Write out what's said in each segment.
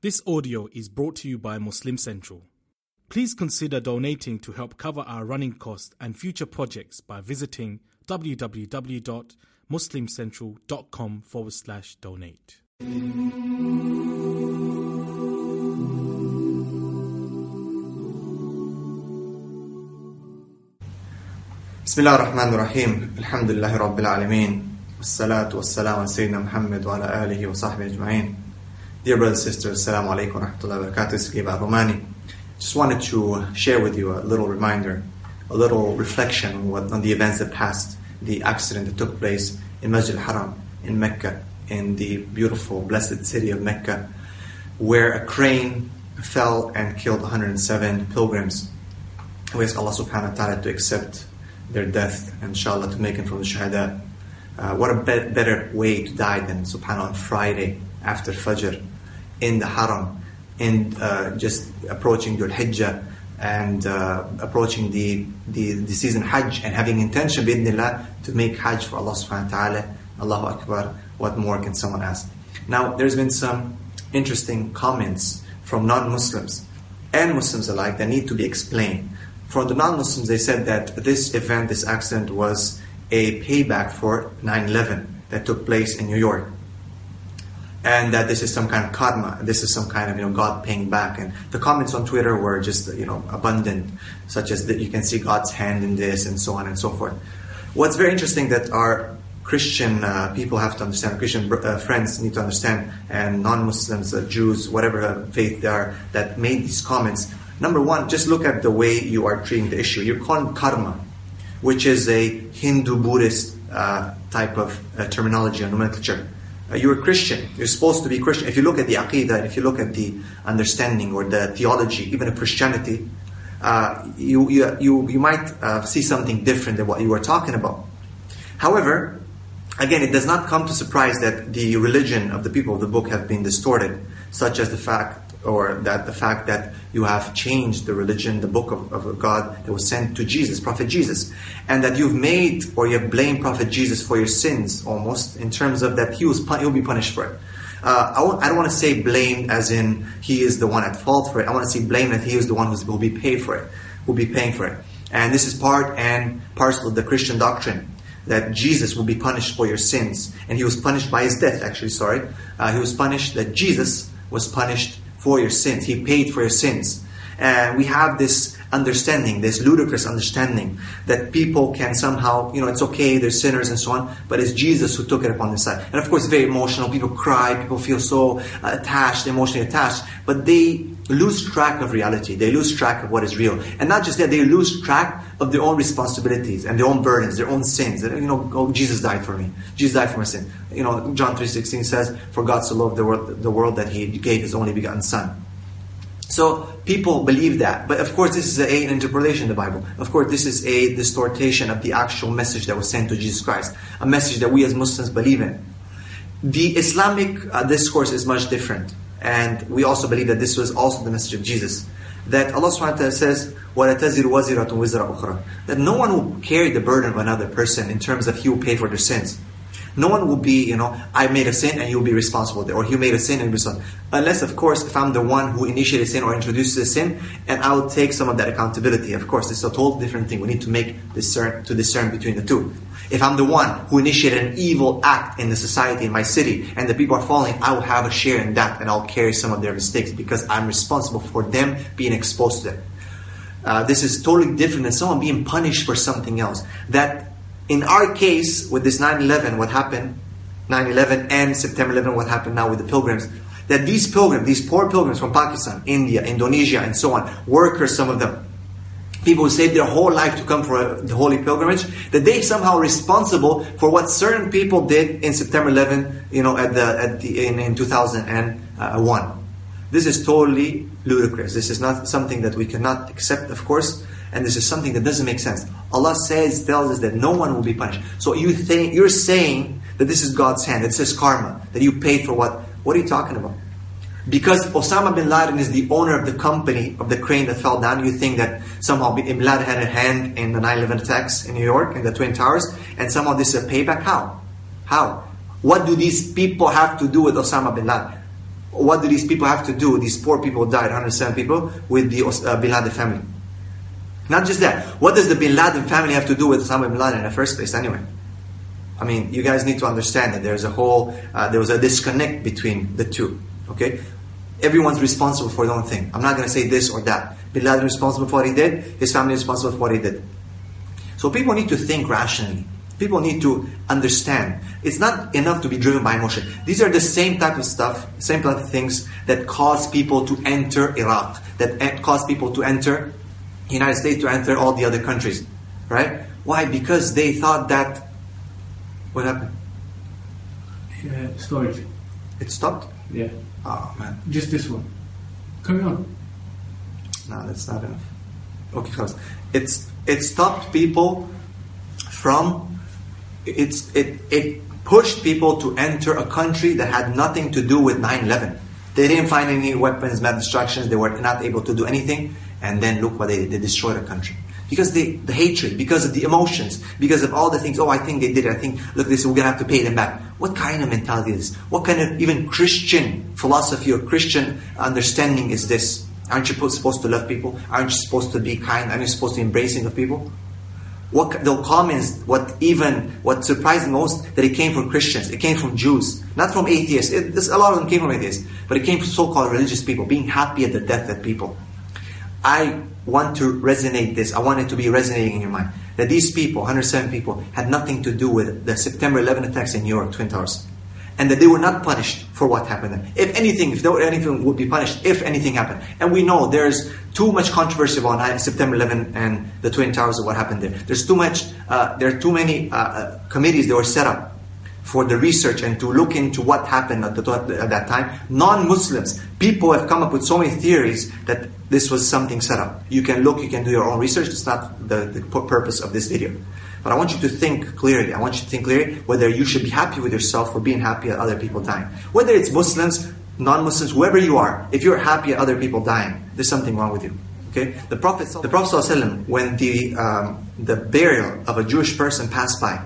This audio is brought to you by Muslim Central. Please consider donating to help cover our running costs and future projects by visiting www.muslimcentral.com forward slash donate. بسم الله الرحمن الرحيم الحمد لله رب العالمين والصلاة والسلام على سيدنا محمد وعلى آله وصحبه أجمعين Dear brothers and sisters, Assalamu alaikum wa rahmatullahi wa barakatuh. This is Romani. Just wanted to share with you a little reminder, a little reflection on, what, on the events that passed, the accident that took place in Masjid al-Haram in Mecca, in the beautiful, blessed city of Mecca, where a crane fell and killed 107 pilgrims. We ask Allah subhanahu wa ta'ala to accept their death, inshallah, to make them from the shahada. Uh, what a be- better way to die than subhanAllah on Friday after Fajr in the Haram, and uh, just approaching Dhul Hijjah and uh, approaching the, the, the season Hajj and having intention, bi'idhnillah, to make Hajj for Allah subhanahu wa ta'ala. Allahu Akbar, what more can someone ask? Now, there's been some interesting comments from non-Muslims and Muslims alike that need to be explained. For the non-Muslims, they said that this event, this accident was a payback for 9-11 that took place in New York and that this is some kind of karma. This is some kind of you know God paying back. And the comments on Twitter were just you know abundant, such as that you can see God's hand in this, and so on and so forth. What's very interesting that our Christian uh, people have to understand, Christian uh, friends need to understand, and non-Muslims, uh, Jews, whatever faith they are, that made these comments. Number one, just look at the way you are treating the issue. You're calling karma, which is a Hindu Buddhist uh, type of uh, terminology or nomenclature you're a Christian. You're supposed to be Christian. If you look at the Aqidah, if you look at the understanding or the theology, even of Christianity, uh, you, you, you, you might uh, see something different than what you were talking about. However, again, it does not come to surprise that the religion of the people of the book have been distorted, such as the fact or that the fact that you have changed the religion, the book of, of, God that was sent to Jesus, Prophet Jesus, and that you've made or you have blamed Prophet Jesus for your sins almost in terms of that he was he'll be punished for it. Uh, I w- I don't want to say blamed as in he is the one at fault for it. I want to say blame that he is the one who will be paid for it, will be paying for it. And this is part and parcel of the Christian doctrine that Jesus will be punished for your sins, and he was punished by his death. Actually, sorry, uh, he was punished. That Jesus was punished for your sins. He paid for your sins. And we have this understanding, this ludicrous understanding, that people can somehow, you know, it's okay, they're sinners and so on, but it's Jesus who took it upon himself. And of course, very emotional. People cry, people feel so uh, attached, emotionally attached, but they lose track of reality. They lose track of what is real. And not just that, they lose track of their own responsibilities and their own burdens, their own sins. You know, oh, Jesus died for me. Jesus died for my sin. You know, John 3.16 says, For God so loved the world, the world that He gave His only begotten Son. So people believe that. But of course, this is a, an interpretation of the Bible. Of course, this is a distortion of the actual message that was sent to Jesus Christ. A message that we as Muslims believe in. The Islamic uh, discourse is much different. And we also believe that this was also the message of Jesus. That Allah subhanahu wa ta'ala says, وَلَتَزِرُ وَزِرَةٌ وِزْرَ أُخْرَى That no one will carry the burden of another person in terms of he will pay for their sins. No one will be, you know, I made a sin and you'll be responsible there, or he made a sin and you'll be responsible. Unless, of course, if I'm the one who initiated sin or introduced the sin, and I'll take some of that accountability. Of course, it's a totally different thing. We need to make discern to discern between the two. If I'm the one who initiated an evil act in the society, in my city, and the people are falling, I will have a share in that, and I'll carry some of their mistakes because I'm responsible for them being exposed to them. Uh, this is totally different than someone being punished for something else. That in our case, with this 9-11, what happened, 9-11 and September 11, what happened now with the pilgrims, that these pilgrims, these poor pilgrims from Pakistan, India, Indonesia, and so on, workers, some of them, people who saved their whole life to come for the holy pilgrimage, that they somehow responsible for what certain people did in September 11, you know, at the, at the, in, in 2001. This is totally ludicrous. This is not something that we cannot accept, of course, and this is something that doesn't make sense. Allah says, tells us that no one will be punished. So you think you're saying that this is God's hand. It says karma that you paid for what? What are you talking about? Because Osama bin Laden is the owner of the company of the crane that fell down, you think that somehow bin Laden had a hand in the 9/11 attacks in New York in the Twin Towers, and somehow this is a payback. How? How? What do these people have to do with Osama bin Laden? What do these people have to do? These poor people died, 107 people, with the uh, Bin Laden family. Not just that. What does the Bin Laden family have to do with Osama bin Laden in the first place, anyway? I mean, you guys need to understand that there's a whole, uh, there was a disconnect between the two. Okay, everyone's responsible for their own thing. I'm not going to say this or that. Bin Laden responsible for what he did. His family responsible for what he did. So people need to think rationally. People need to understand. It's not enough to be driven by emotion. These are the same type of stuff, same type of things that cause people to enter Iraq, that cause people to enter United States, to enter all the other countries. Right? Why? Because they thought that. What happened? Uh, storage. It stopped? Yeah. Oh man. Just this one. Carry on. No, that's not enough. Okay, close. It's it stopped people from it's, it, it pushed people to enter a country that had nothing to do with 9 11. They didn't find any weapons, mass destructions, they were not able to do anything, and then look what they did. They destroyed a country. Because they, the hatred, because of the emotions, because of all the things, oh, I think they did it, I think, look, this, we're going to have to pay them back. What kind of mentality is this? What kind of even Christian philosophy or Christian understanding is this? Aren't you supposed to love people? Aren't you supposed to be kind? Aren't you supposed to be embracing of people? What the comments, what even what surprised most that it came from Christians, it came from Jews, not from atheists. It, a lot of them came from atheists, but it came from so-called religious people, being happy at the death of people. I want to resonate this. I want it to be resonating in your mind that these people, 107 people, had nothing to do with the September 11 attacks in New York Twin Towers and that they were not punished for what happened. If anything, if there were anything, would be punished if anything happened. And we know there's too much controversy about September 11 and the Twin Towers and what happened there. There's too much. Uh, there are too many uh, uh, committees that were set up for the research and to look into what happened at, the, at that time. Non-Muslims, people have come up with so many theories that this was something set up. You can look, you can do your own research. It's not the, the purpose of this video. But I want you to think clearly. I want you to think clearly whether you should be happy with yourself for being happy at other people dying. Whether it's Muslims, non-Muslims, whoever you are, if you're happy at other people dying, there's something wrong with you. Okay? The Prophet, the Prophet ﷺ, when the um, the burial of a Jewish person passed by,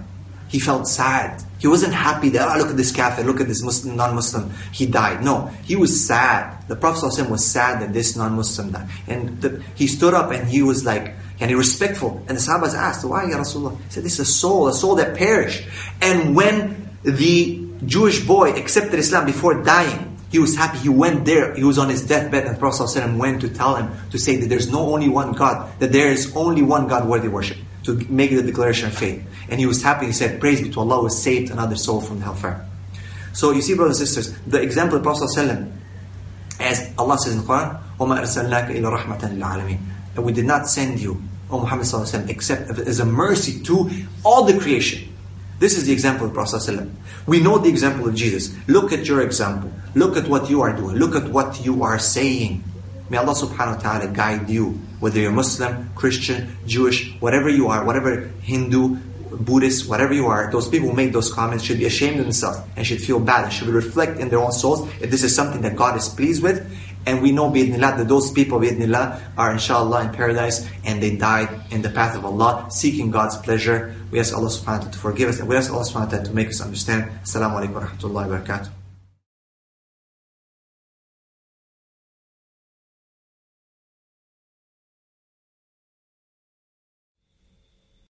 he felt sad. He wasn't happy that, oh, look at this kafir, look at this Muslim, non-Muslim, he died. No, he was sad. The Prophet ﷺ was sad that this non-Muslim died. And the, he stood up and he was like, and he respectful. And the Sahabas asked, why Ya Rasulullah? He said, this is a soul, a soul that perished. And when the Jewish boy accepted Islam before dying, he was happy. He went there. He was on his deathbed, and the Prophet ﷺ went to tell him to say that there's no only one God, that there is only one God worthy worship, to make the declaration of faith. And he was happy. He said, "Praise be to Allah, who has saved another soul from the hellfire." So you see, brothers and sisters, the example of the Prophet ﷺ, as Allah says in the Quran, وَمَا أَرْسَلْنَاكَ إِلَّا رَحْمَةً لِلْعَالَمِينَ and we did not send you, O Muhammad except as a mercy to all the creation. This is the example of Prophet We know the example of Jesus. Look at your example. Look at what you are doing. Look at what you are saying. May Allah subhanahu wa ta'ala guide you, whether you're Muslim, Christian, Jewish, whatever you are, whatever Hindu, Buddhist, whatever you are, those people who make those comments should be ashamed of themselves and should feel bad and should reflect in their own souls if this is something that God is pleased with and we know bi'idhnillah that those people bi'idhnillah are inshallah in paradise and they died in the path of Allah seeking God's pleasure. We ask Allah subhanahu wa ta'ala to forgive us and we ask Allah subhanahu wa ta'ala to make us understand. Assalamu alaikum wa rahmatullahi wa barakatuh.